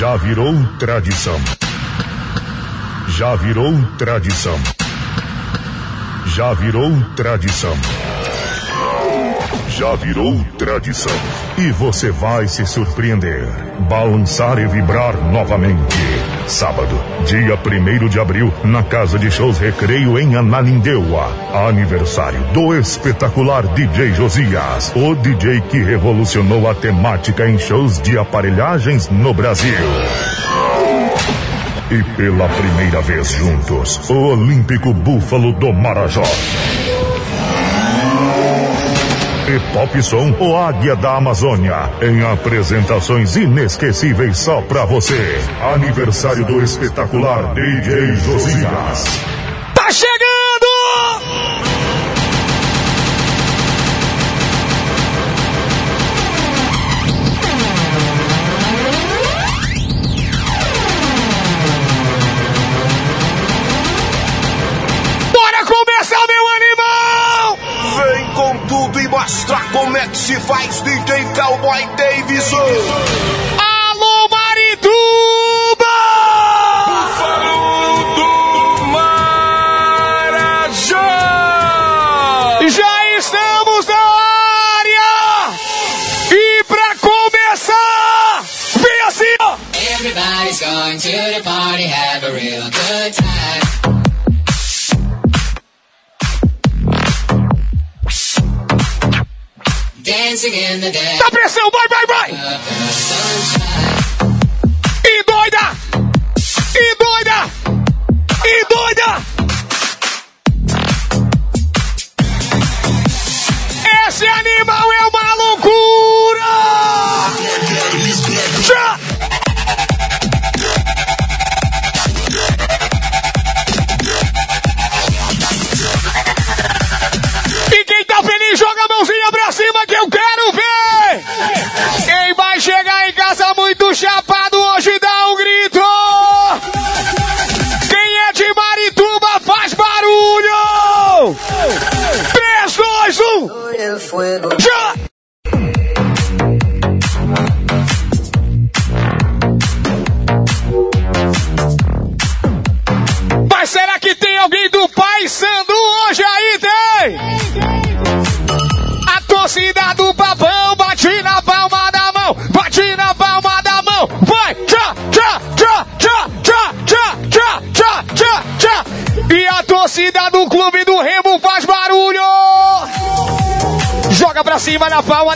Já virou tradição. Já virou tradição. Já virou tradição. Já virou tradição. E você vai se surpreender. Balançar e vibrar novamente. Sábado, dia 1 de abril, na Casa de Shows Recreio em Ananindeua. Aniversário do espetacular DJ Josias. O DJ que revolucionou a temática em shows de aparelhagens no Brasil. E pela primeira vez juntos, o Olímpico Búfalo do Marajó. E Pop Som, o Águia da Amazônia, em apresentações inesquecíveis só pra você. Aniversário do espetacular DJ Josias. Alô, Marituba! Falando do Marajó. Já estamos na área! E pra começar, vem assim, ó! Everybody's going to the party, have a real good time. Tá pressão, vai, vai, vai!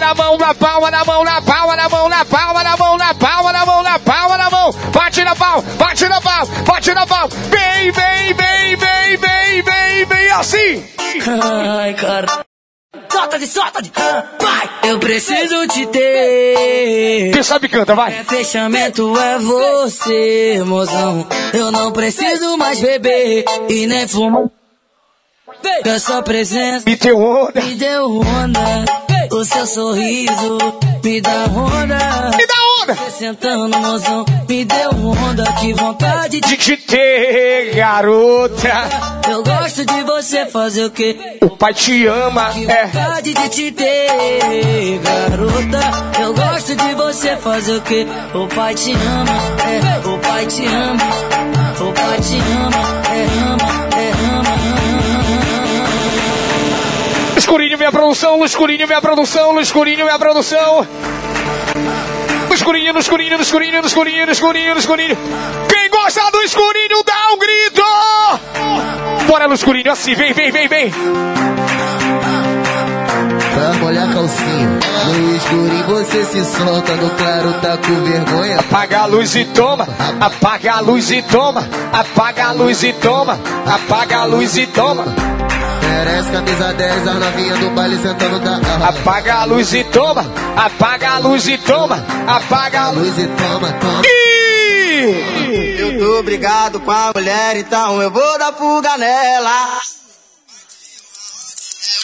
Na da mão, na palma da mão, na palma da mão, na palma da mão, na palma da mão, na palma da mão. Bate na pau, bate na pau, bate na pau. Vem, vem, vem, vem, vem, vem, vem assim. Ai, cara. Solta de solta de. Vai! Eu preciso te ter. Quem sabe canta, vai. É fechamento é você, mozão. Eu não preciso mais beber e nem fumar. Que a sua presença Me deu onda. me deu onda. O seu sorriso me dá onda. Me dá onda. Você sentando, mozão, me deu onda. Que vontade de. Te ter, garota. Eu gosto de você fazer o quê? O pai te ama, Que é. vontade de te ter, garota. Eu gosto de você fazer o quê? O pai te ama, é. O pai te ama, o pai te é. Ama, é. Ama, Escurinho, minha produção, no escurinho, minha produção, no escurinho, minha produção. No escurinho, no escurinho, no escurinho, no escurinho, no escurinho, no escurinho. Quem gosta do escurinho, dá um grito! Bora no escurinho, assim, vem, vem, vem, vem. Pra molhar a calcinha No escurinho você se solta No claro tá com vergonha Apaga a luz e toma, apaga a luz e toma, apaga a luz e toma, apaga a luz e toma. Merece camisa 10 A novinha do baile sentando da Apaga a luz e toma, apaga a luz e toma, apaga a luz. Luz e toma, toma Ih! Eu tô brigado com a mulher, então eu vou dar fuga nela.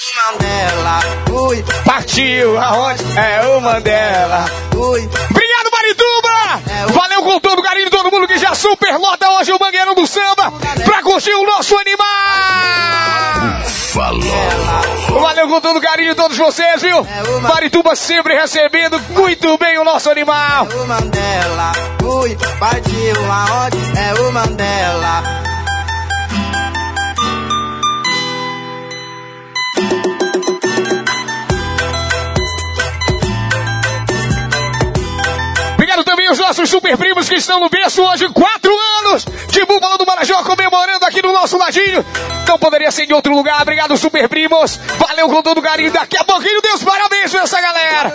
É uma nela, ui, Partiu aonde? É o Mandela. ui. Obrigado, Marituba! Valeu com todo o carinho de todo mundo que já superlota hoje o Mangueirão do Samba pra curtir o nosso animal! Valeu com todo o carinho de todos vocês, viu? Marituba sempre recebendo muito bem o nosso nosso animal. É o Mandela, ui, partiu aonde? É o Mandela. Obrigado também aos nossos super primos que estão no berço hoje, quatro anos de Búfalo do Marajó comemorando aqui no nosso ladinho. Não poderia ser em outro lugar. Obrigado, super primos. Valeu com todo carinho. Daqui a pouquinho, Deus, parabéns pra essa galera.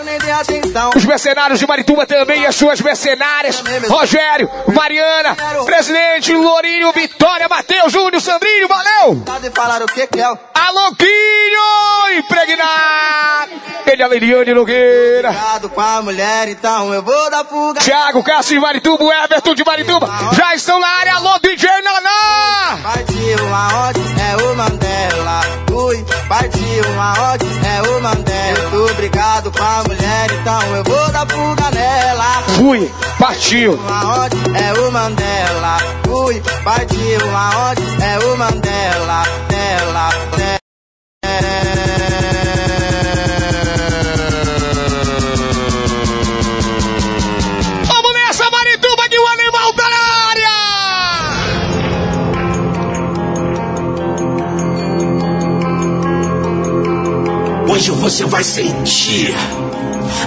Os mercenários de Marituba também e as suas mercenárias. Rogério, Mariana, Presidente, Lourinho, Vitória, Matheus, Júnior, Sandrinho, valeu! Sabe falar o que que é? o- Aloquinho, impregnado. Ele é Liliane Nogueira. Cuidado com a mulher, então eu vou dar fuga. Thiago, Cássio de Marituba, o Everton de Marituba. Já estão na área. Alô, DJ Naná. Partiu aonde? É o Mandela. Ui, partiu aonde? É o Mandela. Muito obrigado com a mulher, então eu vou dar fuga nela. Fui, partiu. Aonde? É o Mandela. Ui, partiu aonde? É o Mandela. Dela, dela. Você vai sentir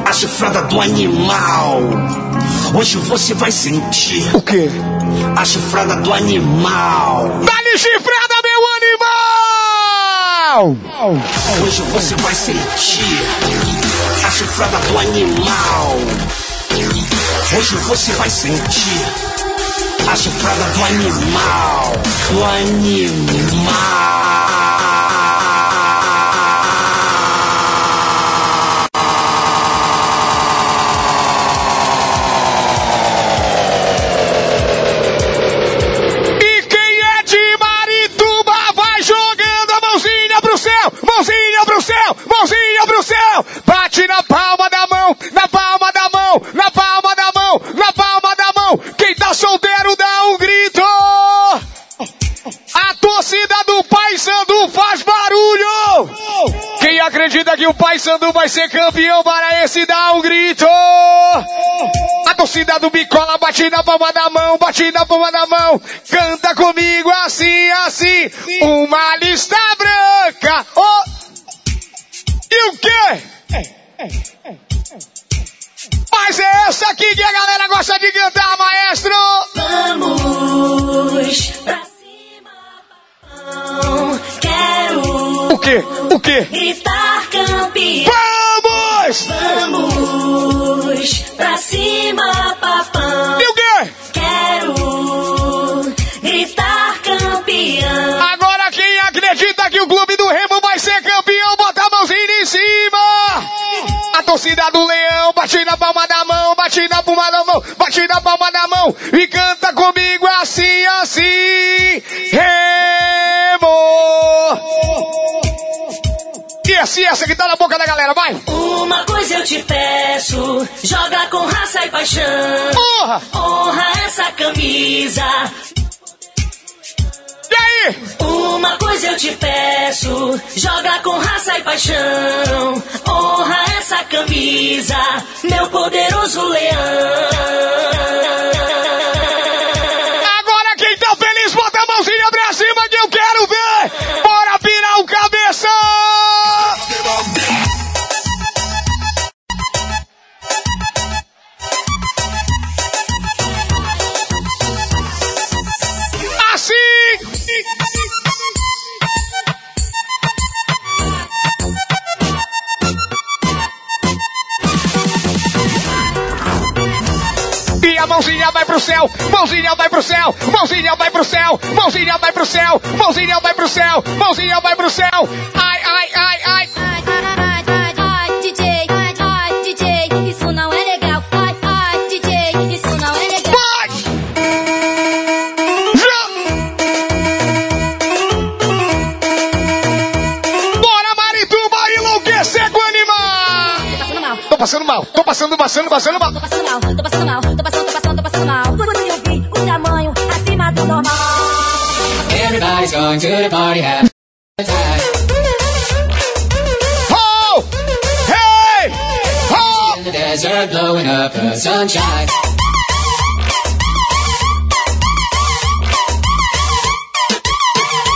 a chifrada do animal. Hoje você vai sentir O quê? a chifrada do animal. Dá-lhe chifrada, meu animal. Hoje você vai sentir a chifrada do animal. Hoje você vai sentir a chifrada do animal. Do animal. Sandu vai ser campeão para esse dá um grito. A torcida do Bicola bate na palma da mão, bate na palma da mão. Canta comigo assim, assim. Uma lista branca. Oh. E o quê? Mas é essa aqui que a galera gosta de cantar, maestro. Vamos pra cima, papão. Quero O quê? O quê? gritar campeão. Vamos! Vamos pra cima, papão. E o quê? Quero gritar campeão. Agora quem acredita que o clube do Remo vai ser campeão, bota a mãozinha em cima! A torcida do Leão bate na palma da mão, bate na palma da mão, bate na palma da mão e canta comigo assim, assim. Remo! E assim, essa que tá na boca da galera, vai! Uma coisa eu te peço, joga com raça e paixão. Porra! Honra essa camisa. E aí? Uma coisa eu te peço, joga com raça e paixão. Honra essa camisa, meu poderoso leão. E a mãozinha vai pro céu, mãozinha vai pro céu, mãozinha vai pro céu, mãozinha vai pro céu, mãozinha vai pro céu, mãozinha vai pro céu. Ai, ai, ai, ai. Ai, ai, ai, ai, DJ, ai, ai, DJ, isso não é legal. Ai, ai, DJ, isso não é legal. Vai! Já! Bora, Marituba, enlouquecer com o animal! Tô passando mal, tô passando, passando, passando mal. tô passando mal, tô passando mal, Everybody's going to the party, have a time. Oh! Hey! Oh! In the desert, blowing up the sunshine.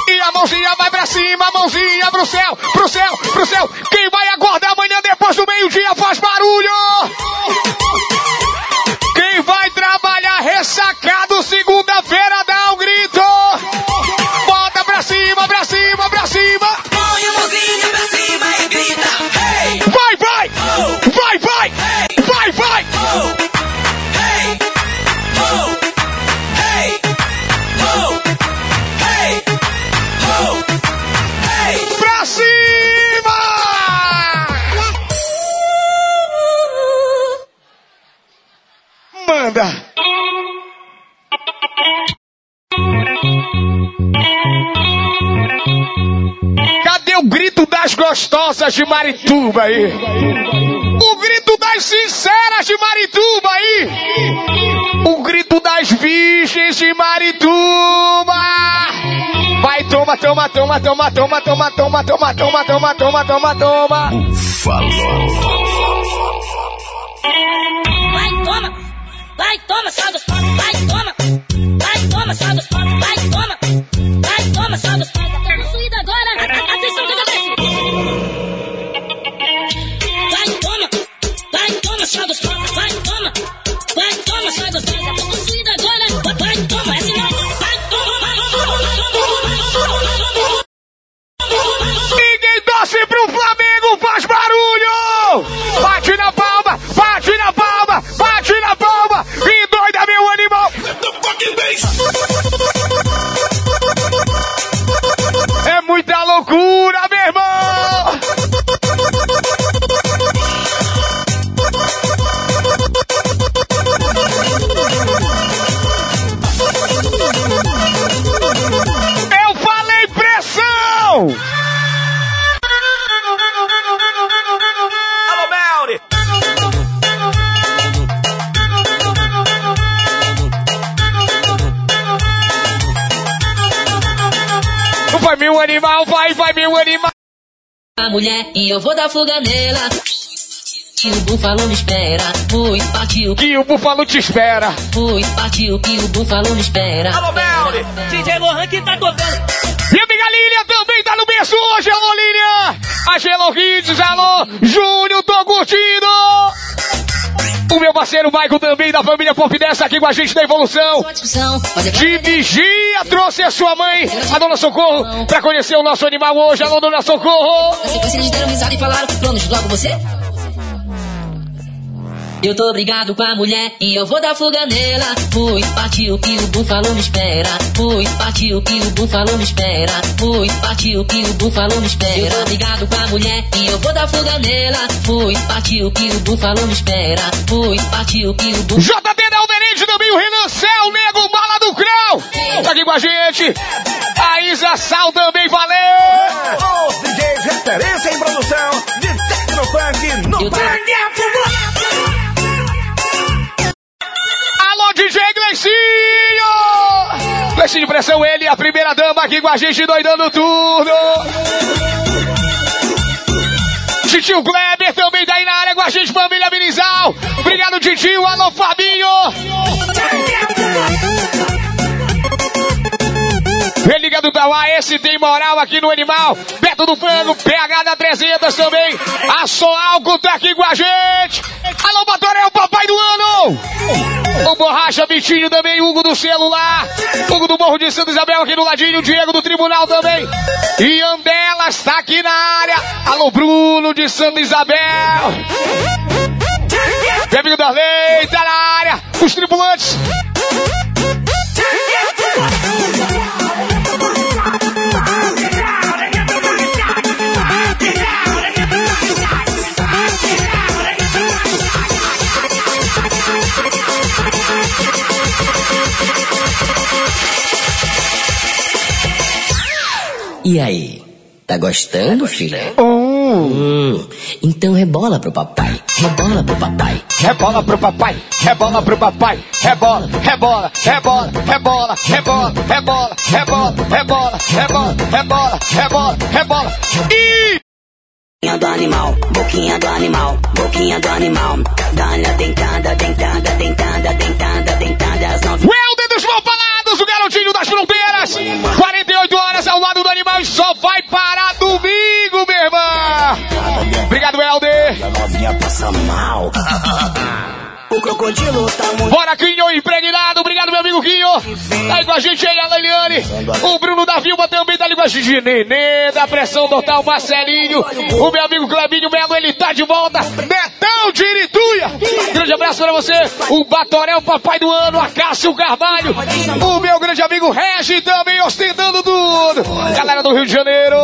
E a mãozinha vai pra cima, a mãozinha pro céu, pro céu, pro céu. Quem vai acordar amanhã depois do meio-dia faz barulho. Gostosas de Marituba aí? O grito das sinceras de Marituba aí! O grito das virgens de Marituba! Vai, toma, toma, toma, toma, toma, toma, toma, toma, toma, toma, toma, toma, toma. Vai, toma! Vai, toma, só dos! Vai, toma! Vai, toma, só dos! Vai, toma! Vai, toma, só dos Ninguém torce pro Flamengo, faz barulho! Bate na palma, bate na palma, bate na palma! E doida, meu animal! É muita loucura, meu irmão! Meu animal, vai, vai, meu animal! a mulher e eu vou dar fuga nela. Que o búfalo me espera. Fui, partiu, Que o búfalo te espera! fui, partiu, que o búfalo me espera. Alô, Melri! DJ Lohan que tá tocando. Minha amiga Lília também tá no berço hoje, alô Lília! A Gelo Hits, alô Júnior, tô curtindo! O meu parceiro Michael também da família Pop Dessa aqui com a gente da Evolução. De vigia trouxe a sua mãe, a dona Socorro, pra conhecer o nosso animal hoje, alô dona Socorro! Na sequência eles deram risada e falaram, planos, logo você? Eu tô brigado com a mulher e eu vou dar fuga nela. Fui, partiu que o búfalo me espera. Fui, partiu que o búfalo me espera. Fui, partiu que o búfalo me espera. Eu tô brigado com a mulher e eu vou dar fuga nela. Fui, partiu que o búfalo me espera. Fui, partiu que o búfalo. JB da Alderente também, o Renan Céu, Nego Bala do Creu, tá aqui com a gente. A Isa Sal também, valeu! Os DJs referência em produção de Tecnofunk no Eu DJ Gleicinho! Gleicinho Pressão, ele, a primeira dama aqui com a gente, doidando tudo. Titio Kleber também tá aí na área com a gente, família Minizal. Obrigado, Titio. Alô, Fabinho. Religa do Tauá, esse tem moral aqui no animal. Beto do Frango, PH da 300 também. A Soalco tá aqui com a gente. Alô, Batorel, papai do ano. O Borracha Vitinho também, Hugo do celular. Hugo do Morro de Santa Isabel aqui no ladinho. Diego do Tribunal também. E Andelas tá aqui na área. Alô, Bruno de Santa Isabel. Meu amigo Darley tá na área. Os tripulantes. E aí? Tá gostando, filha? Hum, então rebola pro papai. Rebola pro papai. Rebola pro papai, rebola pro papai, rebola, rebola, rebola, rebola, rebola, rebola, rebola, rebola, rebola, rebola, rebola, rebola. E Boquinha do animal, boquinha do animal, boquinha do animal. Dá-lhe a dentada, dentada, dentada, dentada, dentada. As nove. Welder dos Malfalados, o garotinho das fronteiras. 48 horas ao lado do animal e só vai parar domingo, meu irmão. Obrigado, Welder. A novinha passa mal. O crocodilo tá muito. Bora, Quinho, impregnado. Obrigado, meu amigo Quinho. Tá aí com a gente aí, a Leiliane. O Bruno da Vilma também tá ali com a gente. Nenê, da Pressão Total, Marcelinho. O meu amigo Clebinho Melo, ele tá de volta. Netão de Irituia. Grande abraço pra você. O Batorel, papai do ano. A Cássio Carvalho. O meu grande amigo Regi também ostentando tudo. Galera do Rio de Janeiro.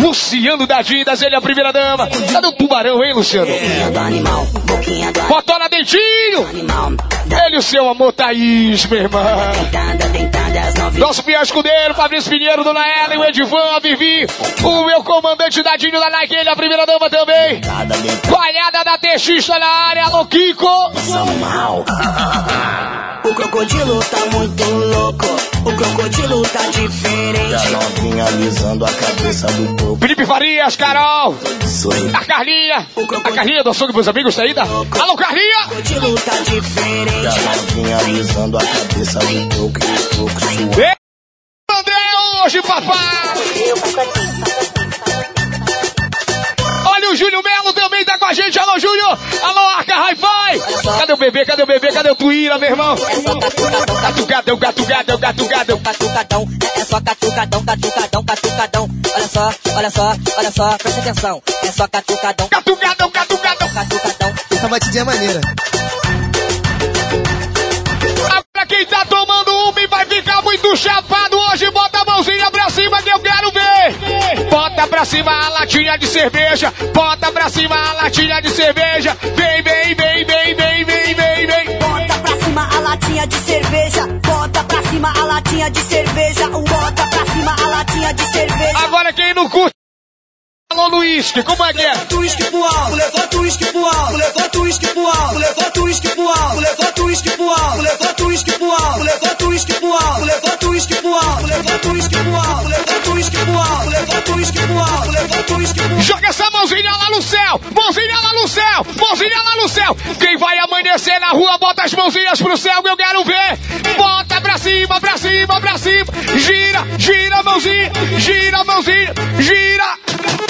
Luciano da Didas, ele é a primeira dama. Cadê o tubarão, hein, Luciano? Boquinha do animal, boquinha do Botola Dentinho. animal. Ele e o seu amor Thaís, meu irmão. Nosso fiel escudeiro, Fabrício Pinheiro, Dona Ellen, o Edivan, a Vivi, o meu comandante Dadinho da Nike, ele, a primeira dama também. Palhada da Texista na área, alô Kiko. O crocodilo tá muito louco. O crocodilo tá E a diferente. novinha alisando a cabeça do topo. Felipe Farias, Carol, Sorri. a Carlinha, a Carlinha do açougue pros amigos, saída. Alô Carlinha. O crocodilo tá E a diferente. novinha alisando a cabeça do topo. E o topo suando. Ei, André, hoje, papai. Olha o Júlio Melo também tá com a gente. Alô, Júlio. Alô, Arca Hi-Fi. Cadê o bebê? Cadê o bebê? Cadê o Tuíra, meu irmão? Catucadão, catucadão, catucadão. Catucadão, é só catucadão, catucadão, catucadão. Olha só, olha só, olha só, presta atenção. É só catucadão, Catucadão, catucadão. catucadão. Essa batidinha é maneira. Pra quem tá tomando uma e vai ficar muito chapado hoje, bota Bota pra cima a latinha de cerveja. Bota pra cima a latinha de cerveja. Vem, vem, vem, vem, vem, vem, vem, vem. Bota pra cima a latinha de cerveja. Bota pra cima a latinha de cerveja. Bota pra cima a latinha de cerveja. Agora quem não curte. Alô, uísque, como é que é? Levanta o uísque pro alto, levanta o uísque pro alto, levanta o uísque pro alto, levanta o uísque pro alto, levanta o uísque pro alto, levanta o uísque pro alto, levanta o uísque pro alto, levanta o uísque pro alto, levanta o uísque pro alto, levanta o uísque pro alto, levanta o uísque pro alto, levanta o uísque pro alto. Joga essa mãozinha lá no céu! Mãozinha lá no céu! Mãozinha lá no céu! Quem vai amanhecer na rua, bota as mãozinhas pro céu eu quero ver! Bota pra cima, pra cima, pra cima! Gira, gira a mãozinha! Gira a mãozinha! Gira!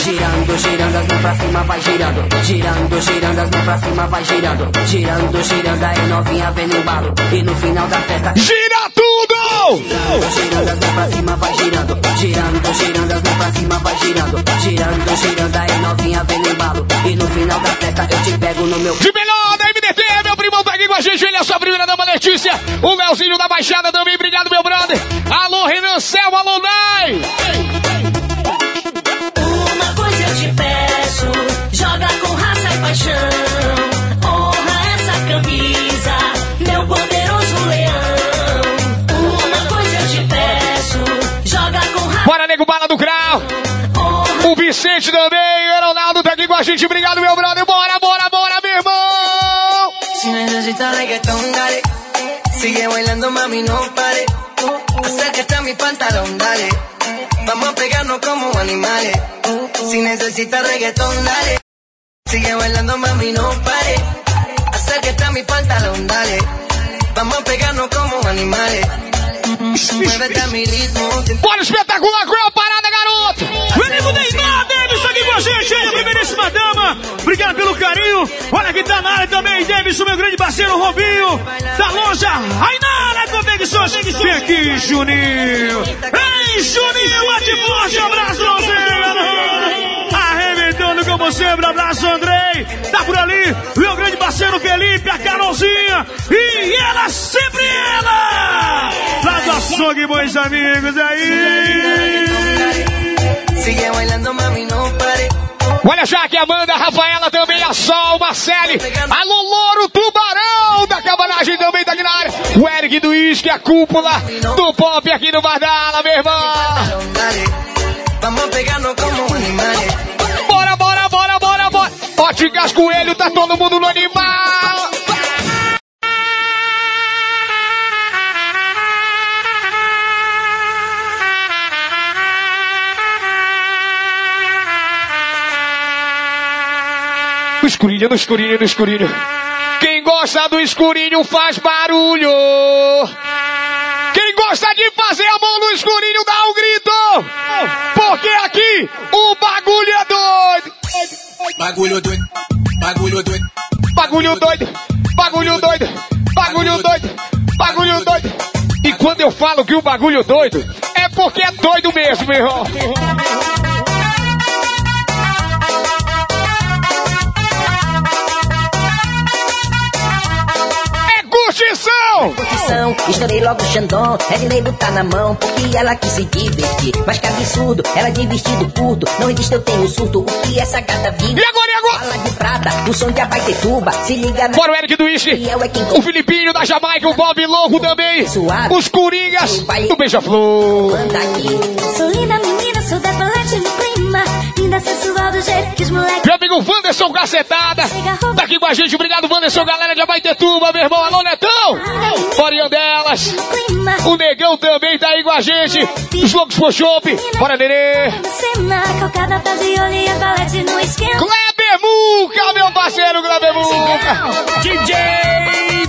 Girando, girando as mãos pra cima, vai girando. Girando, girando as mãos pra cima, vai girando. Girando, girando aí novinha vendo o embalo. E no final da festa. Gira tudo! Girando, girando as mãos pra cima, vai girando. Girando, girando as mãos pra cima, vai girando. Girando, girando aí novinha vendo o embalo. E no final da festa eu te pego no meu. De melhor da MDT, meu primo tá aqui com a gente, ele é sua primeira dama Letícia, o Melzinho da Baixada também, obrigado meu brother. Alô Renan Céu, alô Nai! Uma coisa eu te peço, joga com raça e paixão. Honra essa camisa, meu poderoso leão. Uma coisa eu te peço, joga com raça Bora, nego bala do Grau! O Vicente também, o Ronaldo tá aqui com a gente, obrigado meu brother, bora, bora, bora, meu irmão! Si necesitas reggaetón, dale. Sigue bailando, mami, no pare. Acércate a mi pantalón, dale. Vamos a pegarnos como animales. Si necesitas reggaetón, dale. Sigue bailando, mami, no pare. Acércate a mi pantalón, dale. Vamos a pegarnos como animales. Muévete a mi ritmo. Bora espetacular, a parada, garoto? A gente, aí, primeiríssima dama. Obrigado pelo carinho. Olha quem tá na área também, Davidson, meu grande parceiro, Robinho. Da loja Rainara Confecções. Vem aqui, Juninho. Ei, Juninho, bate forte, abraço, você. Arrebentando como sempre, abraço, Andrei. Tá por ali, meu grande parceiro Felipe, a Carolzinha. E ela, sempre ela. Lá do açougue, bons amigos, aí. Sigue bailando, mami, no pare. Olha já que Amanda, a Rafaela também, a Sol, Marcele, alô Louro, Tubarão da cabanagem também tá na área. O Eric do Isque, a cúpula do pop aqui no Bardala, meu irmão. Bora, bora, bora, bora, bora. Óticas Coelho, tá todo mundo no animal. No escurinho, no escurinho, no escurinho. Quem gosta do escurinho faz barulho. Quem gosta de fazer a mão no escurinho dá um grito. Porque aqui o bagulho é doido. Bagulho doido, bagulho doido. Bagulho doido, bagulho doido, bagulho doido, bagulho doido. E quando eu falo que o bagulho doido, é porque é doido mesmo, meu irmão. Curtição! Curtição, estourei logo o Xandão, Redley botar na mão, porque ela quis se divertir. Mas que absurdo, ela de vestido curto, não resiste, eu tenho surto, o que essa gata vive? E agora, e agora? Fala de prata, o som de Abaitetuba, se liga na... Bora o Eric do E eu é quem o Filipinho da Jamaica, o Bob Louco também, os Coringas do Beija-Flor. manda aqui. Sou linda menina, sou decolete no clima. Linda sensual do jeito que os moleques. Meu amigo Wanderson Cacetada, tá aqui com a gente, obrigado Wanderson, galera de Abaitetuba, meu irmão, alô Netão, Borinha delas, o Negão também tá aí com a gente, os loucos for chopp, bora Nenê. Kleber Muca, meu parceiro Kleber Muca, DJ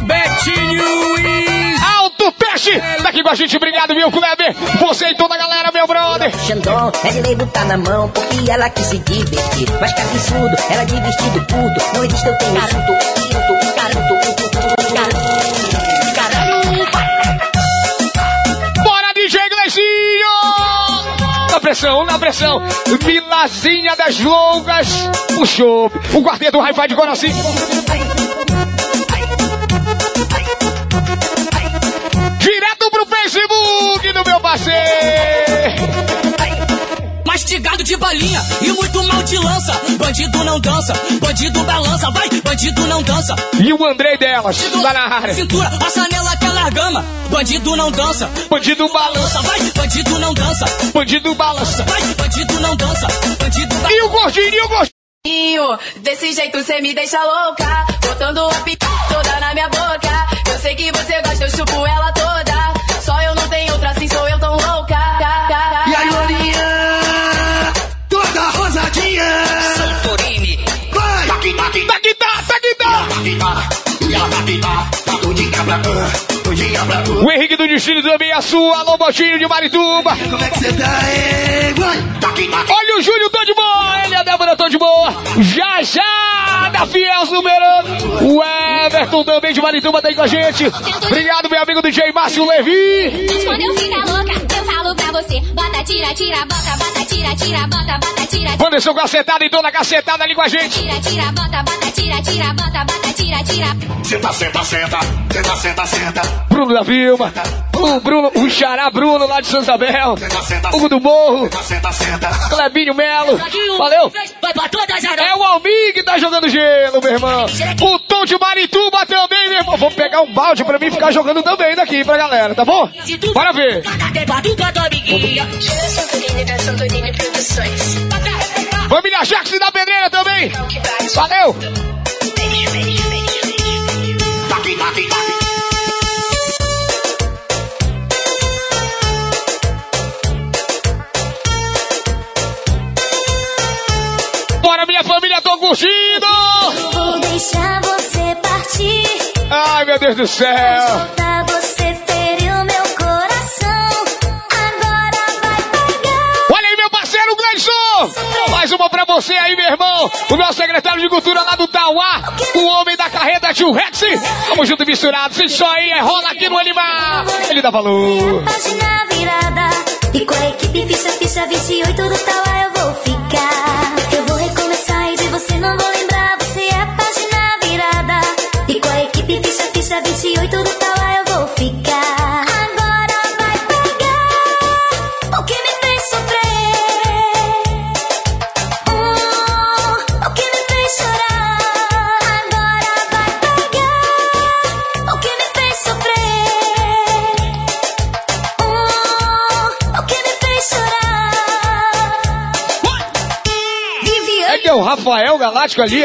Betinho e Alto Peixe, tá aqui com a gente, obrigado viu Kleber, você e toda a galera, meu brother, Xandão, Redley botar na mão, porque ela quis se divertir. Mas que absurdo, ela de vestido curto, não resiste, eu tenho surto, surto, garoto, garoto, garoto. bora DJ Gleicinho, na pressão, na pressão, Milazinha das Longas, o show, o quarteto Hi-Fi de Coraci. Facebook do meu parceiro. Mastigado de balinha e muito mal de lança. Bandido não dança, bandido balança, vai, bandido não dança. E o Andrei delas, lá na área. Cintura, passa nela aquela gama. Bandido não dança, Bandido balança, balança, vai, bandido não dança. bandido balança. Vai, bandido não dança, bandido E o gordinho, e o gordinho. Desse jeito cê me deixa louca, botando a pica toda na minha boca. Eu sei que você gosta, eu chupo ela toda. Tá. E ela aqui, tá. Tá tudinha O Henrique do Destino também, a sua, alô, Botinho de Marituba. Como é que cê tá, hein? Olha o Júlio, tô de boa. Ele e a Débora, tô de boa. Já, já, da Fiel numerando. O Everton também de Marituba tá aí com a gente. Obrigado, meu amigo DJ Márcio Levi. Mas quando eu ficar louca, eu falo pra você. Bota, tira, tira, bota, bota, tira, tira, bota, bota, tira, tira. Wanderson cacetada e toda cacetada ali com a gente. Tira, tira, bota, bota, tira, tira, bota, bota, tira, tira. Senta, senta, senta. Senta, senta, senta. Bruno da Vilma. O Bruno, o Xará Bruno lá de Santa Isabel. Hugo do Morro. Clebinho Melo. Valeu. É o Almir que tá jogando gelo, meu irmão. O Tom de Marituba também, meu irmão. Vou pegar um balde pra mim ficar jogando também daqui pra galera, tá bom? Bora ver. Família Jackson da Pedreira também. Valeu. Meu Deus do céu. Pra você feriu meu coração. Agora vai pegar. Olha aí, meu parceiro Gleison! Mais uma pra você aí, meu irmão. O nosso secretário de cultura lá do Tauá. O homem da carreta Tio Rex. Vamos junto e misturado. Sem só aí, é rola aqui no animal. Ele dá valor. Página virada. E com a equipe ficha, ficha 28 do Tauá eu vou ficar. Eu vou recomeçar e de você não vou lembrar. Ficha 28 do Tauá eu vou ficar. Agora vai pegar o que me fez sofrer. Oh, o que me fez chorar. Agora vai pegar o que me fez sofrer. Oh, o que me fez chorar. É que é o Rafael Galáctico ali,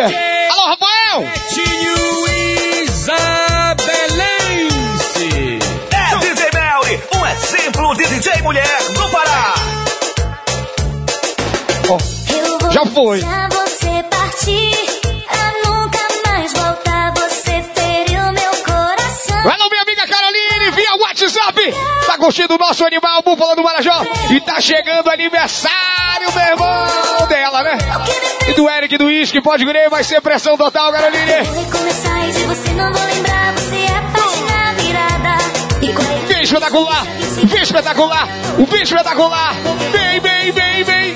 DJ Mulher no Pará. Oh, já foi. você partir. Minha amiga Caroline, via WhatsApp. Tá curtindo o nosso animal Búfalo do Marajó? E tá chegando aniversário, meu irmão, dela, né? E do Eric do Isque, pode crer, vai ser pressão total, Caroline. Eu vou recomeçar e de você não vou lembrar, você Vem espetacular, vem espetacular, vem espetacular. Vem, vem, vem, vem.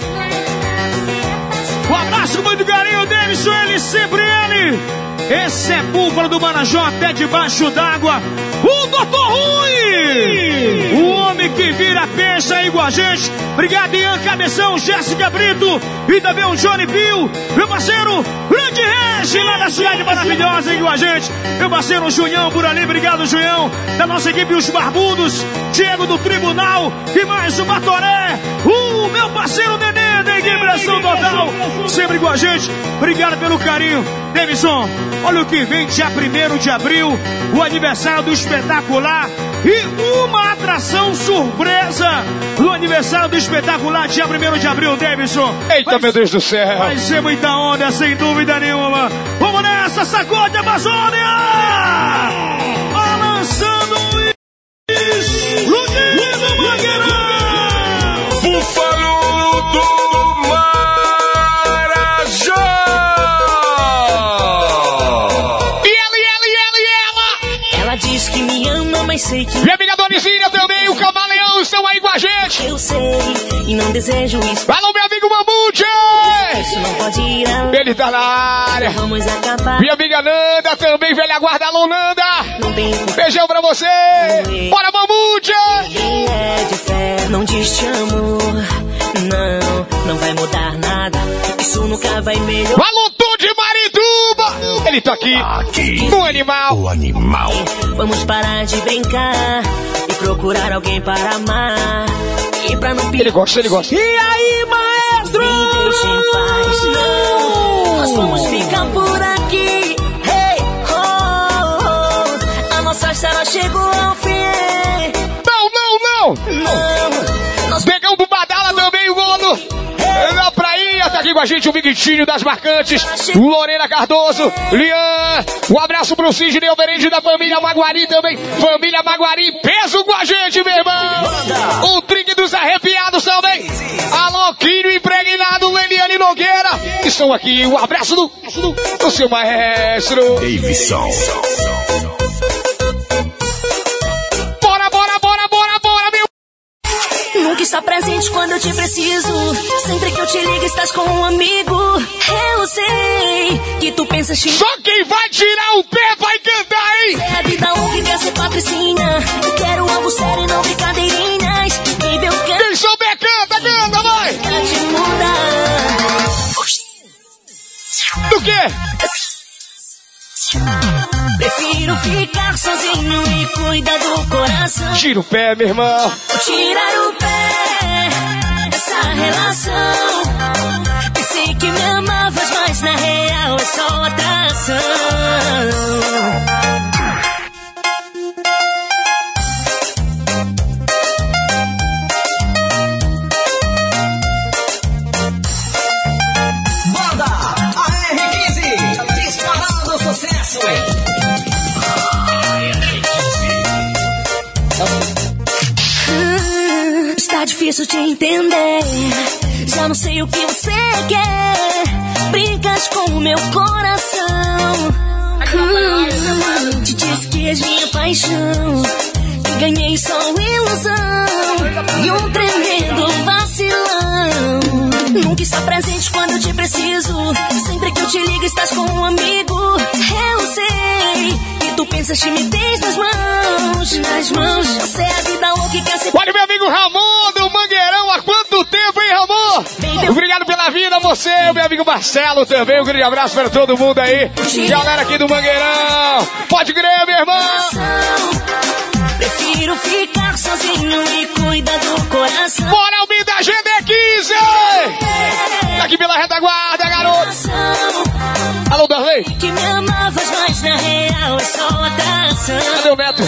Um abraço muito carinho, Davidson, ele sempre ele. Esse é Búfalo do Marajó, até debaixo d'água. O Doutor Rui! O homem que vira peixe aí com a gente. Obrigado, Ian Cabeção, Jéssica Brito e também o Johnny Bill. Meu parceiro, Grande Regi, lá da cidade maravilhosa aí com a gente. Meu parceiro Junhão por ali, obrigado, Junhão. Da nossa equipe, os Barbudos, Diego do Tribunal e mais o Batoré. O meu parceiro Nenê da equipe Pressão Total, sempre com a gente. Obrigado pelo carinho. Davidson, olha o que vem dia 1 de abril, o aniversário do espetacular e uma atração surpresa no aniversário do espetacular, dia 1 de abril, Davidson. Eita, meu Deus do céu. Vai ser muita onda, sem dúvida nenhuma. Vamos nessa, sacode Amazônia! Balançando isso! Ludido me ama, mas sei que Minha amiga Donizinha também, o Camaleão estão aí com a gente. eu sei e não desejo isso. Alô, meu amigo Mamute! Isso não pode ir além. Ele tá na área. Vamos acabar. Minha amiga Nanda também, velha guarda alô, Nanda. Beijão pra você. Bora, Mamute! Quem é de fé não diz te amo. Não, não vai mudar nada. Isso nunca vai melhorar. Alô! Ele tá aqui, Aqui, no animal. o animal. Vamos parar de brincar e procurar alguém para amar. E pra não Ele gosta, ele gosta. E aí, maestro? Me deixa em paz, não. Nós vamos ficar por aqui. Hey, oh, oh. A nossa história chegou ao fim. Não, não, não! Não, com a gente o Vigitinho das Marcantes, Lorena Cardoso, Lian. Um abraço pro Sidney Alberende da família Maguari também. Família Maguari, peso com a gente, meu irmão. O Trig dos Arrepiados também. Alô, Quinho impregnado, Leliane Nogueira. E são aqui, um abraço do, do, do seu maestro. Davidson. Nunca está presente quando eu te preciso. Sempre que eu te ligo, estás com um amigo. Eu sei que tu pensas que Só quem vai tirar o pé vai cantar, hein? é a vida um que quer ser patricinha. Eu quero algo sério e não brincadeirinhas. Baby, eu quero Quem souber canta, canta, vai! te mudar. Do quê? Ficar sozinho e cuidar do coração. Tira o pé, meu irmão. Tirar o pé dessa relação. Pensei que me amavas, mas na real é só atração. Está difícil te entender. Já não sei o que você quer. Brincas com o meu coração. Hum, te disse que és minha paixão. Que ganhei só ilusão. E um tremendo vacilão. Nunca está presente quando eu te preciso. Sempre que eu te ligo, estás com um amigo. Eu sei tu pensas que me tens nas mãos. Nas mãos, você é a vida louca e quer ser. Olha, meu amigo Ramon do Mangueirão, há quanto tempo, hein, Ramon? Obrigado pela vida, você, meu amigo Marcelo também. Um grande abraço para todo mundo aí. Galera aqui do Mangueirão. Pode crer, meu irmão. Prefiro ficar sozinho e cuidar do coração. Bora, Albi da GD15! Tá aqui pela retaguarda, Cadê o Beto?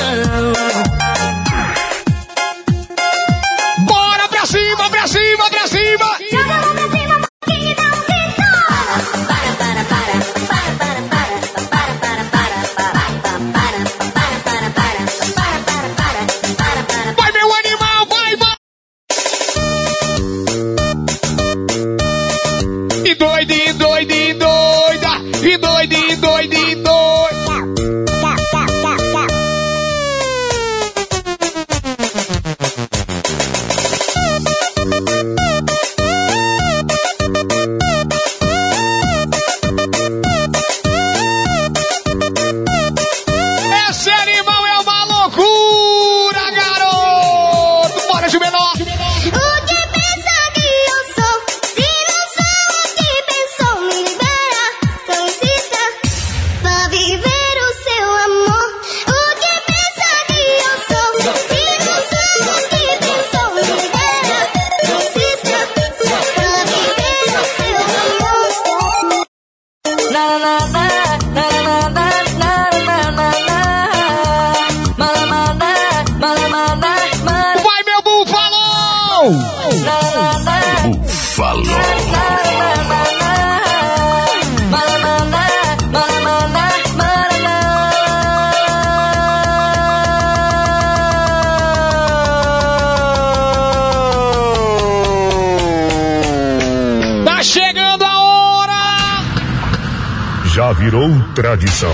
Virou tradição.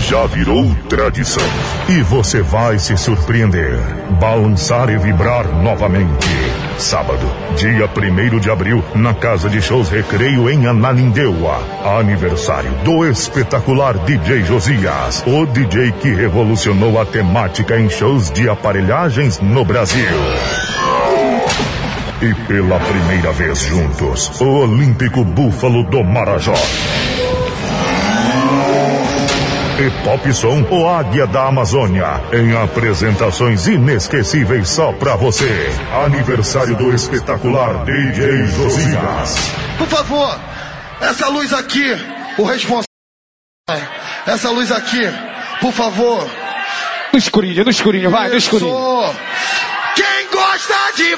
Já virou tradição. E você vai se surpreender. Balançar e vibrar novamente. Sábado, dia 1 de abril, na Casa de Shows Recreio em Ananindeua. Aniversário do espetacular DJ Josias. O DJ que revolucionou a temática em shows de aparelhagens no Brasil. E pela primeira vez juntos, o Olímpico Búfalo do Marajó. E Pop Som, o Águia da Amazônia, em apresentações inesquecíveis só pra você. Aniversário do espetacular DJ Josias. Por favor, essa luz aqui, o responsável. Essa luz aqui, por favor. No escurinho, no escurinho, vai, no escurinho. Quem gosta de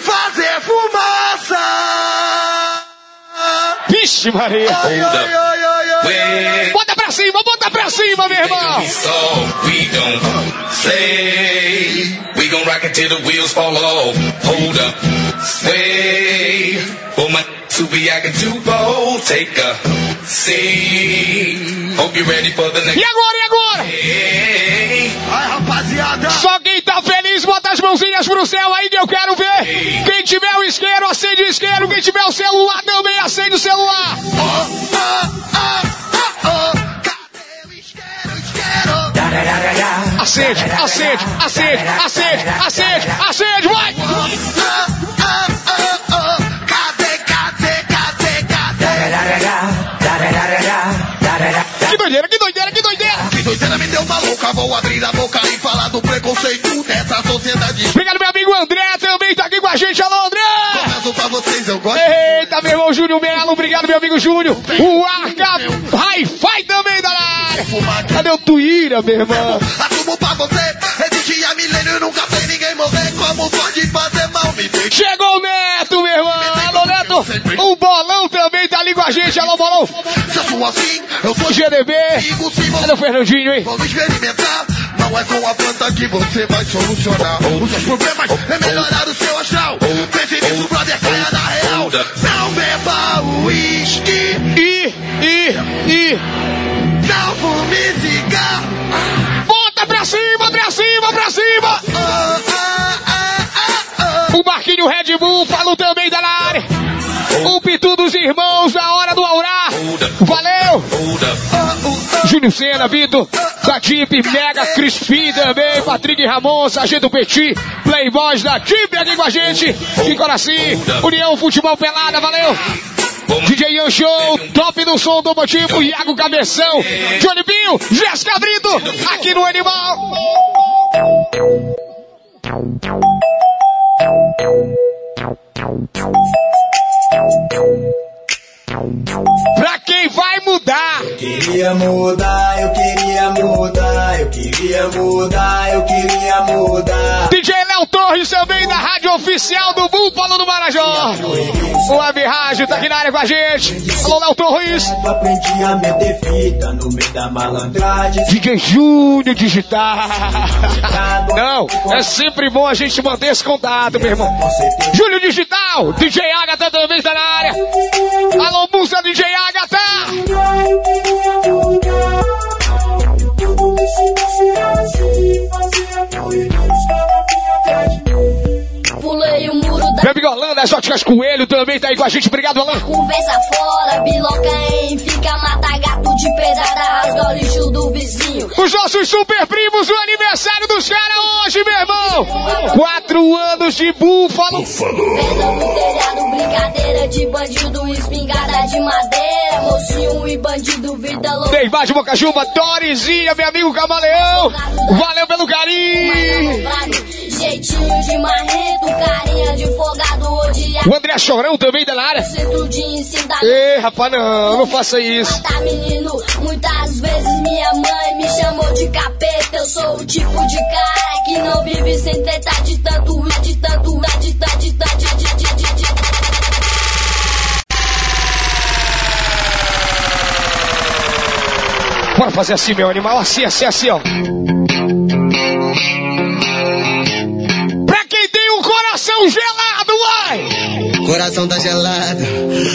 Vixe, Maria. Bota pra cima, bota pra cima, meu irmão. So we gon' say we gon' rock it till the wheels fall off. Hold up, sway. For my to be I can do both. Take a seat. Hope you're ready for the next. E agora, e agora? Ai, rapaziada. Só quem tá feliz, as mãozinhas pro céu aí que eu quero ver. Quem tiver o isqueiro, acende o isqueiro. Quem tiver o celular, também acende o celular. Acende, acende, acende, acende, acende, acende, vai! Uma louca, vou abrir a boca e falar do preconceito dessa sociedade. Obrigado, meu amigo André, também tá aqui com a gente. Alô, André! Começo pra vocês, eu gosto. Eita, meu irmão Júnior Melo, obrigado, meu amigo Júnior. O Arca Hi-Fi também da área. Cadê o Tuíra, meu irmão? Assumo pra você, existe há milênio nunca tem ninguém morrer. Como pode fazer mal, me. Chegou o Neto, meu irmão. Alô, Neto. O Bolão ali com a gente. Alô, Bolão. Se eu sou assim, eu sou GDB. Cadê o Fernandinho, hein? Vamos experimentar. Não é com a planta que você vai solucionar os seus problemas. É melhorar o seu astral. Pense nisso, brother, caia na real. Não beba uísque. E, e, e. Não fume cigarro. Bota pra cima, pra cima, pra cima. O Marquinho Red Bull falou também da área. O Pitu dos Irmãos Aurá. Valeu. Júnior Senna, Vitor, da Tip, Mega, Crispim também, Patrick Ramon, Sargento Petit, Playboys da Tip aqui com a gente, de Coraci, União Futebol Pelada, valeu! DJ Ian Show, top do som do motivo, Iago Cabeção, Johnny Binho, Jéssica Brito, aqui no Animal. Pra quem vai mudar? Queria mudar, eu queria mudar, eu queria mudar, eu queria mudar. DJ Torres também da rádio oficial do Búfalo do Marajó. O Web Rádio tá aqui na área com a gente. Alô, Léo. Eu aprendi a meter fita no meio da malandragem. DJ Júnior Digital. Não, é sempre bom a gente manter esse contato, meu irmão. Júnior Digital, DJ Agatha também tá na área. Alô, Musa DJ Agatha. Se você era fazia não estava bem atrás de mim. Pulei o muro da Meu amigo Holanda, as óticas Coelho também tá aí com a gente. Obrigado, Holanda. conversa fora, biloca em fica, mata gato de pedrada, rasga o lixo do vizinho. Os nossos super primos, o aniversário dos caras hoje, meu irmão. Quatro anos de búfalo. Pedra no telhado, brincadeira de bandido, espingarda de madeira, mocinho e bandido, vida louca. Neymar de Bocajuba, Dorizinha, meu amigo Camaleão. Valeu pelo carinho. Jeitinho de marrento, o André Chorão também tá da área. Ei, rapaz, não, não faça isso. Tá, menino, muitas vezes minha mãe me chamou de capeta. Eu sou o tipo de cara que não vive sem treta de tanto, é, é, de tanto, de tanto, de tanto, de tanto, de tanto. Bora fazer assim, meu animal, assim, assim, assim, ó. Coração gelado, vai! Coração tá gelado,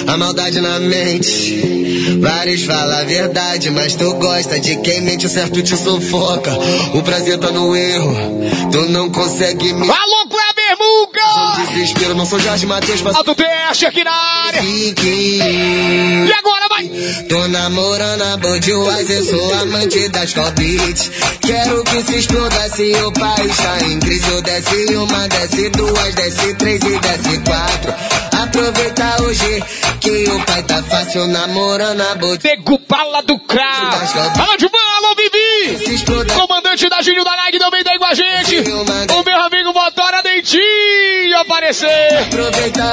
a maldade na mente. Vários falam a verdade, mas tu gosta de quem mente, o certo te sufoca. O prazer tá no erro, tu não consegue me. Alô, Muga! Desespero, não sou Jorge Matheus, mas. Alto teste aqui na área! E agora vai! Tô namorando a Budweiser, sou amante das Cobits. Quero que se exploda se o país tá em crise. Eu desce uma, desce duas, desce três e desce quatro. Aproveita hoje que o pai tá fácil namorando a Budweiser. Nego bala do cravo! Fala de bala, alô, Comandante da Júnior da Nike também tá aí com a gente! O meu amigo Motora Dentinho aparecer!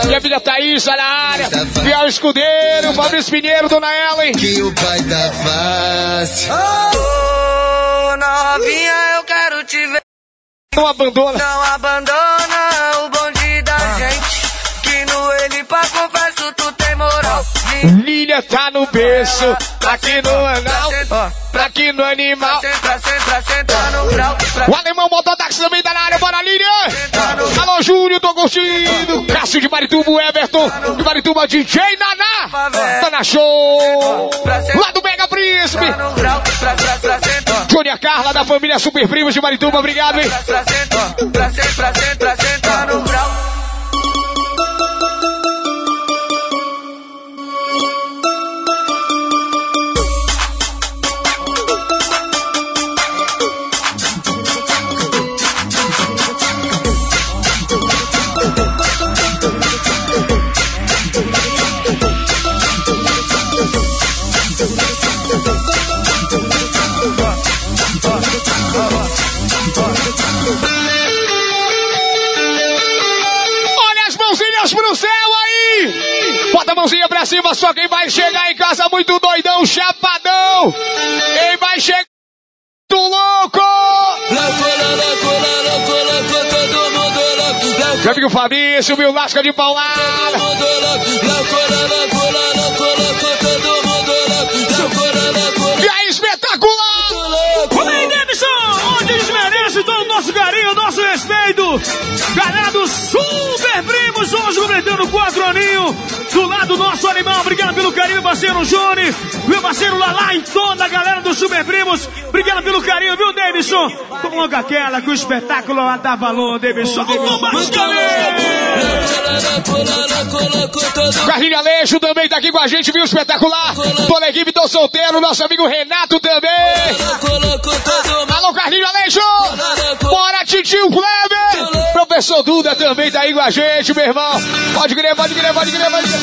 E a filha Thaís tá na área! Fiel Escudeiro, Fabrício Pinheiro, Dona Ellen! Que o pai tá fácil. Ô, novinha, eu quero te ver. Não abandona! Não abandona o bonde da gente. No ele pra confesso tu tem moral. Lília tá no berço, aqui no anal, pra aqui no animal. Senta, senta, senta no grau. O alemão mototáxi também tá na área, bora Lília! Alô, Júnior, tô curtindo! Cássio de Marituba, Everton, de Marituba, DJ Naná! Tá na show! Lá do Mega Príncipe! Júnia Carla, da família Super Primos de Marituba, obrigado, hein? Pra senta, pra senta, pra senta, pra senta no grau. Pra cima, só quem vai chegar em casa muito doidão, chapadão! Quem vai chegar muito louco! Meu amigo Fabrício, meu Lasca de Paulada! E aí, espetacular! Vem, Davidson! Onde eles merecem todo o nosso carinho, nosso respeito! Galera do Super Primos, hoje completando quatro aninhos. Do lado do nosso animal, obrigado pelo carinho, parceiro Johnny, meu parceiro Lalá e toda a galera do Super Primos. Obrigado pelo carinho, viu, Davidson? Coloca aquela que o espetáculo lá dá valor, Davidson. Alô, Carlinhos Aleixo também tá aqui com a gente, viu? Espetacular! Toda a equipe tô solteiro, nosso amigo Renato também! Alô, Carlinhos Aleixo! Bora, titio Kleber! Professor Duda também tá aí com a gente, meu irmão! Pode crer, pode crer, pode crer, pode crer!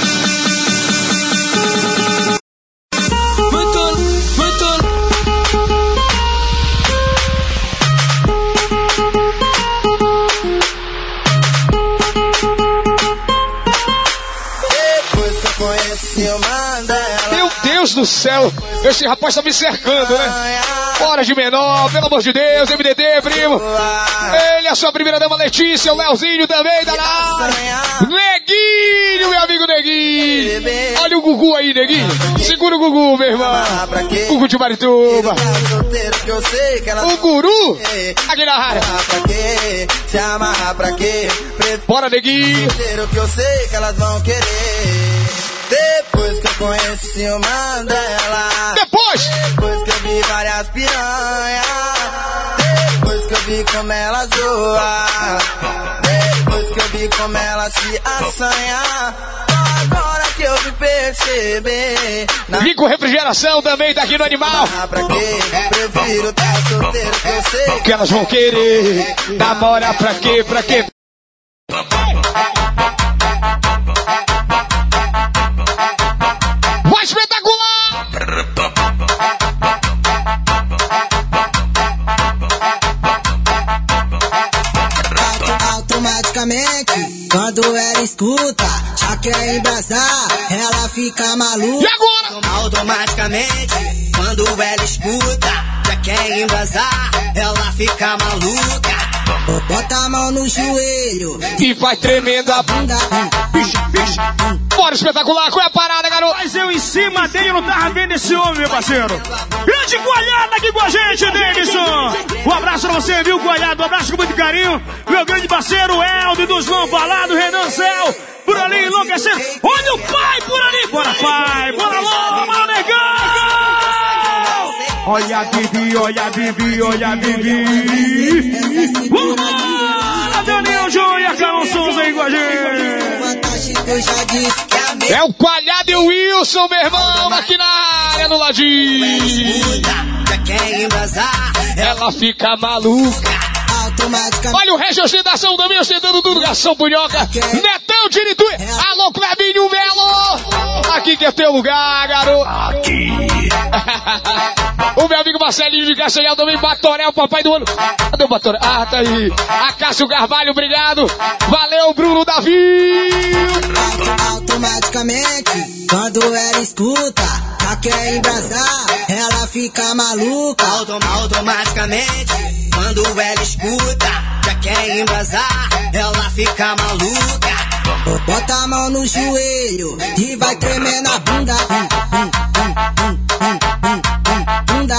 Depois que eu conheci o Mandela. Deus do céu! Esse rapaz tá me cercando, né? Hora de menor, pelo amor de Deus, MDD, primo! Ele, a sua primeira dama Letícia, o Leozinho também tá na área. Neguinho, meu amigo Neguinho! Olha o Gugu aí, Neguinho! Segura o Gugu, meu irmão! Gugu de Marituba! O Guru! Aqui na área! Bora, Neguinho! vão querer. Depois que eu conheci o Mandela. Depois! Depois que eu vi várias piranhas. Depois que eu vi como ela zoa. Depois que eu vi como ela se assanha. Agora que eu vim perceber. Na Rico Refrigeração também tá aqui no Animal! pra quê? Prefiro tá solteiro que eu sei Que elas vão querer! Namora pra quê? Pra quê? Vai Quando ela escuta, já quer embrasar, ela fica maluca. E agora? Automaticamente, quando ela escuta, já quer embrasar, ela fica maluca. Bota a mão no joelho. E vai tremendo a bunda. Bora espetacular, qual é a parada, garoto? Mas eu em cima dele não tava vendo esse homem, meu parceiro. Grande Coalhada aqui com a gente, Denison. Um abraço pra você, viu, Coalhada? Um abraço com muito carinho. Meu grande parceiro, Eldo dos Não Falado, Renan Céu. Por ali, enlouquecendo. Olha o pai por ali. Bora, pai. Bora logo, bora, negão. Olha a Bibi, olha a Bibi, olha a Bibi. Vambora, Daniel Júnior, Carol Souza aí com a gente. É o Coalhado e o Wilson, meu irmão, aqui na área, no ladinho. Ela fica maluca. Olha o Regis da ação também, ostentando tudo, Gação Punhoca. Netão Tiritui. Alô, Clebinho Melo. Aqui que é teu lugar, garoto. Aqui. o meu amigo Marcelinho de Castanhal também, Batoré, o papai do ano. Cadê o Batoré? Ah, tá aí. A Cássio Carvalho, obrigado. Valeu, Bruno Davi. Automaticamente, quando ela escuta, já quer embrasar, ela fica maluca. Autom automaticamente, quando ela escuta, já quer embrasar, ela fica maluca. Bota a mão no joelho e vai tremer na bunda. Bunda.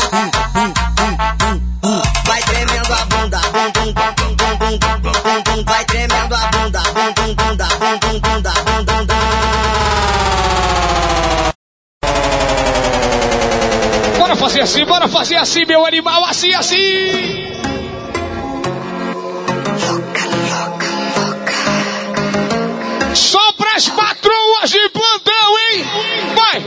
Vai tremendo a bunda, bum bum bum bum bum bum bum bum. Vai tremendo a bunda, bum bum bunda, bum bum bunda, fazer assim, bora fazer assim, meu animal, assim, assim. Só pras patroas de plantão, hein? Vai!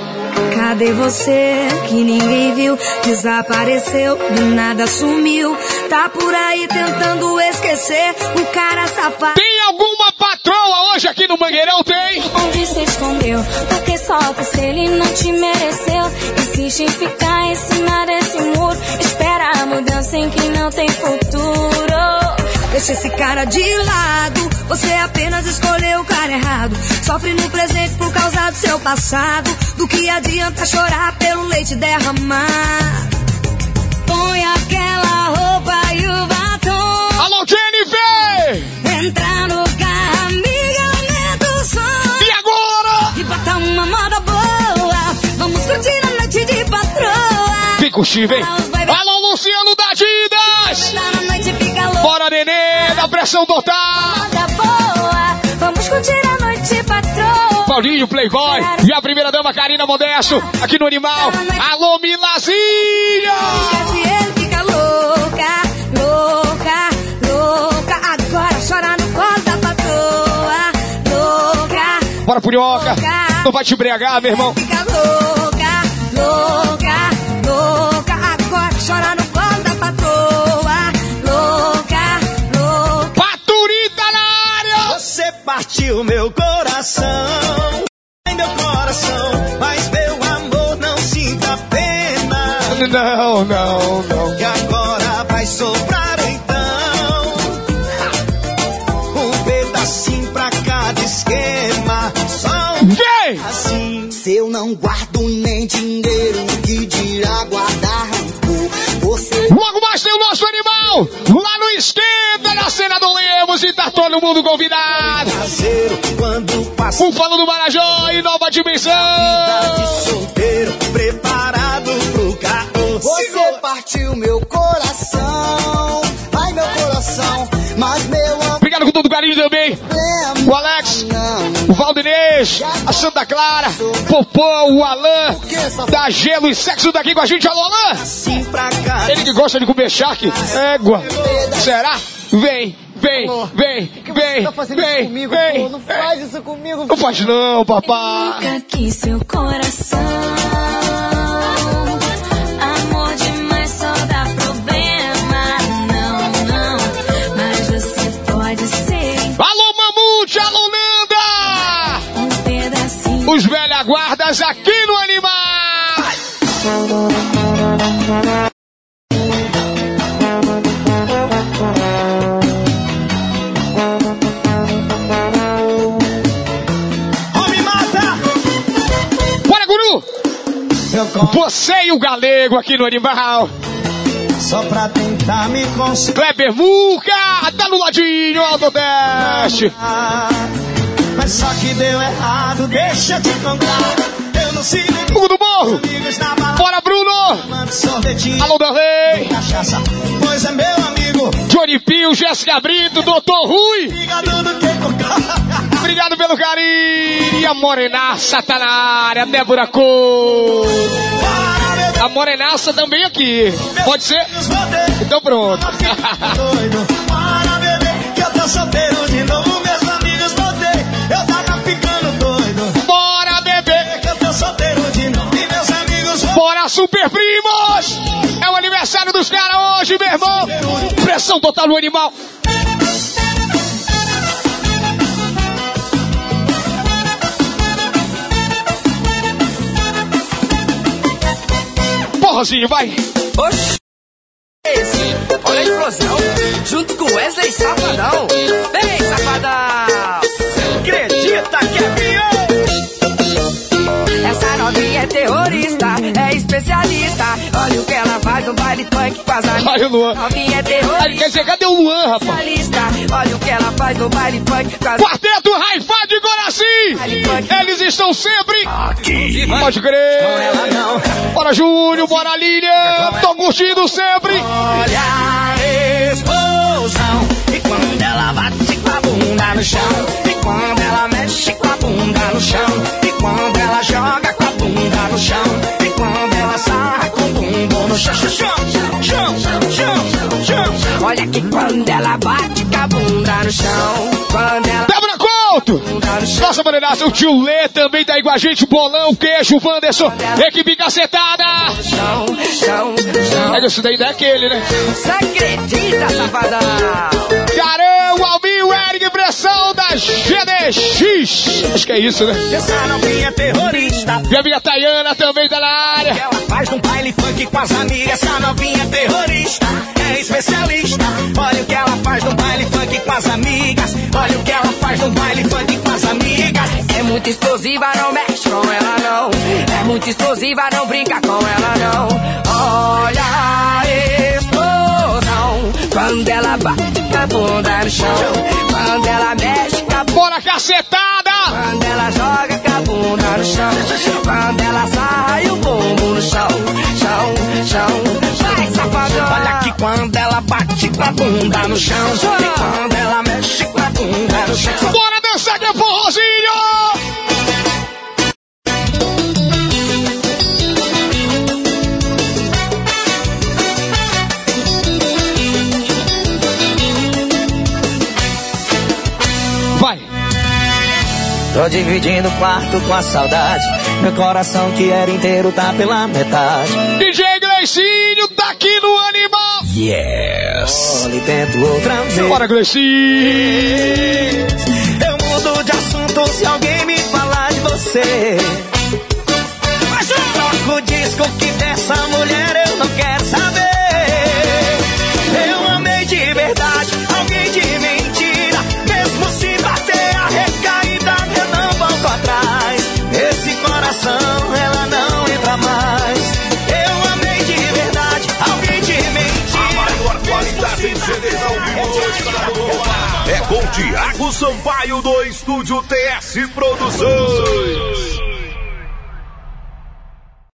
Cadê você que ninguém viu? Desapareceu, do nada sumiu. Tá por aí tentando esquecer o cara safado. Tem alguma patroa hoje aqui no Mangueirão? Tem? Onde se escondeu? Porque só você ele não te mereceu. Insiste em ficar em cima desse muro. Espera a mudança em que não tem futuro. Deixa esse cara de lado. Você apenas escolheu o cara errado. Sofre no presente por causa do seu passado. Do que adianta chorar pelo leite derramar? Põe aquela roupa e o batom. Alô, Jennifer! Entra no carro, amiga, aumenta o som. E agora? E bota uma moda boa. Vamos curtir a noite de patroa. Vem curtir, vem. Alô, Luciano da nenê, da pressão total! Moda boa. Vamos curtir a noite patroa. Paulinho, Playboy e a primeira dama Karina Modesto, aqui no Animal. Alô, Milazinha! Ele fica louca, louca, louca. Agora chora no colo da patroa. Louca, Bora, Punhoca! Não vai te embriagar, meu irmão. fica louca, louca, louca. Agora chora no Partiu meu coração, ai, meu coração, mas meu amor não sinta pena. Não, não, não. Que agora vai sobrar então um pedacinho pra cada esquema. Só um assim. Se eu não guardo o nosso animal, lá no esquenta da cena do Lemos e tá todo mundo convidado. Passa Búfalo do Marajó e nova dimensão. solteiro, preparado pro carro. Você partiu meu coração, ai meu coração, mas meu amor Todo carinho também. O Alex, o Valdinês, a Santa Clara, Popó, o Alan, da Gelo e Sexo daqui com a gente. Alô, Alan! Pra cá. Ele que gosta de comer charque. Égua. Será? Vem, vem, vem, vem, vem, vem. Não faz isso comigo. Não faz não, papai. Nunca quis seu coração. Os velha guardas aqui no mata! Bora, Guru! Você e o Galego aqui no Animal. Só pra tentar me consolar. Kleber Muca, tá no ladinho, Autoteste. Mas só que deu errado, deixa eu te contar. Eu não sei Hugo do Morro. Bora, Bruno. Alô. Cachaça, pois é meu amigo. Johnny Pio, Jéssica Brito, Doutor Rui. Obrigado pelo carinho. E a Morenaça tá na área, Débora Cor. A Morenaça também aqui. Pode ser? Então pronto. Para beber, que eu tô solteiro Super Primos! É o aniversário dos caras hoje, meu irmão. Pressão total no animal. Porrazinho, vai. Oxi. Olha a explosão, junto com Wesley Safadão. Vem, Safadão! Acredita que é pior? Essa novinha é terrorista, especialista. Olha o que ela faz no baile funk com as amigas. Olha o Luan. Novinha é terrorista. Aí, quer dizer, cadê o Luan, rapaz? Olha o que ela faz no baile funk com as Quarteto Raifá de Guaraci! Eles estão sempre aqui. Pode crer. Bora, Júnior, bora, Lilian. Tô curtindo sempre. Olha a explosão E quando ela bate com a bunda no chão E quando ela mexe com a bunda no chão E quando ela joga com a bunda no chão E quando ela sarra com o bumbum no chão Chão, chão, chão, chão, chão Olha que quando ela bate com a bunda no chão Quando ela Débora Couto! Nossa morenaça, o tio Lê também tá aí com a gente. Bolão, queijo, Wanderson, equipe cacetada. Chão, chão, chão É isso daí daquele, né? Você acredita, safadão? Caramba, Alvinho, Eric, pressão da GDX. Acho que é isso, né? Essa novinha é terrorista minha Tayana também tá na área. Ela faz um baile funk com as amigas. Essa novinha é terrorista, é especialista. Olha o que ela faz no baile funk com as amigas. Olha o que ela faz no baile funk com as amigas. É muito explosiva, não mexe com ela não. É muito explosiva, não brinca com ela não. Olha a explosão. Quando ela bate com a bunda no chão. Quando ela mexe com a Bora, cacetada! Quando ela joga com a bunda no chão. Quando ela sai o bumbum no chão. Chão, chão. Vai, safadão. Olha que quando ela bate com a bunda no chão. E quando ela mexe com a bunda no chão. Bora dançar que é forrozinho! Tô dividindo o quarto com a saudade. Meu coração que era inteiro tá pela metade. DJ Gleicinho tá aqui no Animal! Yes! E tento outra vez. Bora, Gleicinho! Eu mudo de assunto se alguém me falar de você. Mas eu troco o disco que dessa mulher eu não com Tiago Sampaio do Estúdio TS Produções.